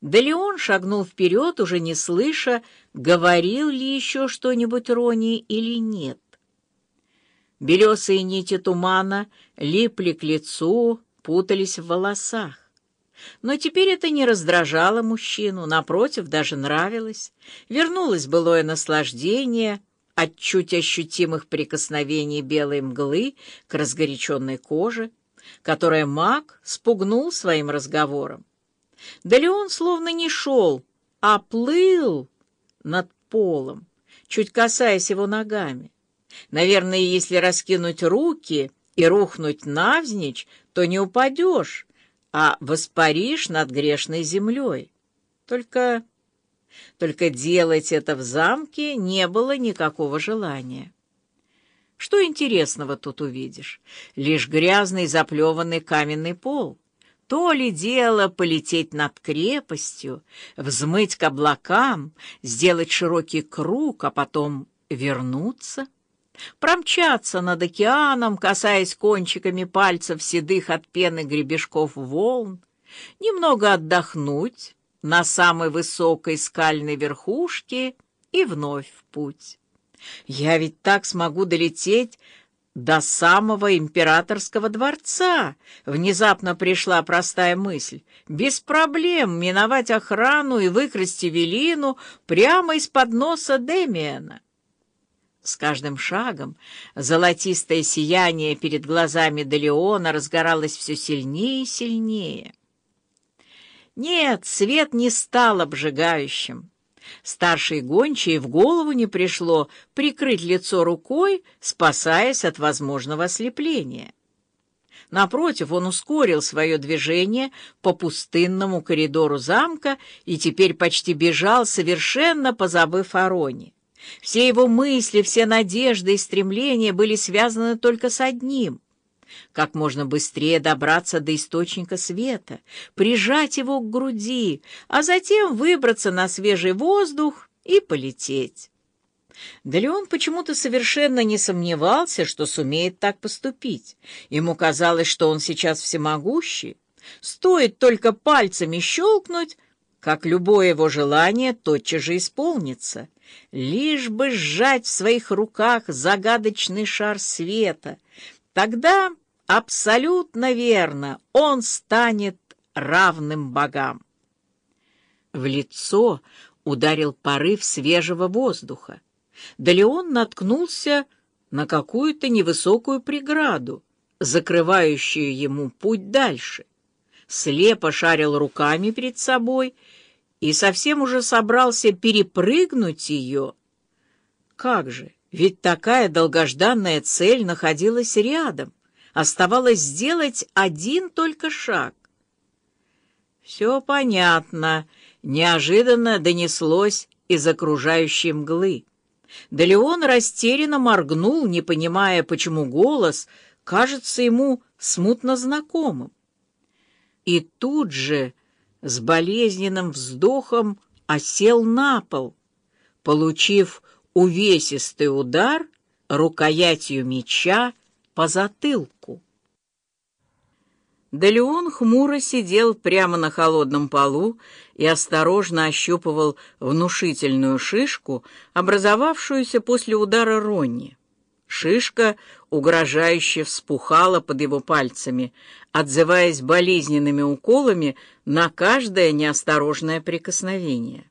Да Леон шагнул вперед, уже не слыша, говорил ли еще что-нибудь Рони или нет. Белесые нити тумана липли к лицу, путались в волосах. Но теперь это не раздражало мужчину, напротив, даже нравилось. Вернулось былое наслаждение от чуть ощутимых прикосновений белой мглы к разгоряченной коже, которая маг спугнул своим разговором. Да Леон словно не шел, а плыл над полом, чуть касаясь его ногами. Наверное, если раскинуть руки и рухнуть навзничь, то не упадешь, а воспаришь над грешной землей. Только... Только делать это в замке не было никакого желания. Что интересного тут увидишь? Лишь грязный заплеванный каменный пол. То ли дело полететь над крепостью, взмыть к облакам, сделать широкий круг, а потом вернуться, промчаться над океаном, касаясь кончиками пальцев седых от пены гребешков волн, немного отдохнуть на самой высокой скальной верхушке и вновь в путь. Я ведь так смогу долететь до самого императорского дворца, внезапно пришла простая мысль. Без проблем миновать охрану и выкрасть Эвелину прямо из-под носа Демиана. С каждым шагом золотистое сияние перед глазами Делеона разгоралось все сильнее и сильнее. Нет, свет не стал обжигающим. Старшей гончей в голову не пришло прикрыть лицо рукой, спасаясь от возможного ослепления. Напротив, он ускорил свое движение по пустынному коридору замка и теперь почти бежал, совершенно позабыв о Роне. Все его мысли, все надежды и стремления были связаны только с одним — как можно быстрее добраться до источника света, прижать его к груди, а затем выбраться на свежий воздух и полететь. Да Леон почему-то совершенно не сомневался, что сумеет так поступить. Ему казалось, что он сейчас всемогущий. Стоит только пальцами щелкнуть, как любое его желание тотчас же исполнится. Лишь бы сжать в своих руках загадочный шар света — Тогда абсолютно верно, он станет равным богам. В лицо ударил порыв свежего воздуха. Да Леон наткнулся на какую-то невысокую преграду, закрывающую ему путь дальше. Слепо шарил руками перед собой и совсем уже собрался перепрыгнуть ее. Как же! Ведь такая долгожданная цель находилась рядом. Оставалось сделать один только шаг. Все понятно. Неожиданно донеслось из окружающей мглы. Да Леон растерянно моргнул, не понимая, почему голос кажется ему смутно знакомым. И тут же с болезненным вздохом осел на пол, получив увесистый удар рукоятью меча по затылку. Да Леон хмуро сидел прямо на холодном полу и осторожно ощупывал внушительную шишку, образовавшуюся после удара Ронни. Шишка угрожающе вспухала под его пальцами, отзываясь болезненными уколами на каждое неосторожное прикосновение.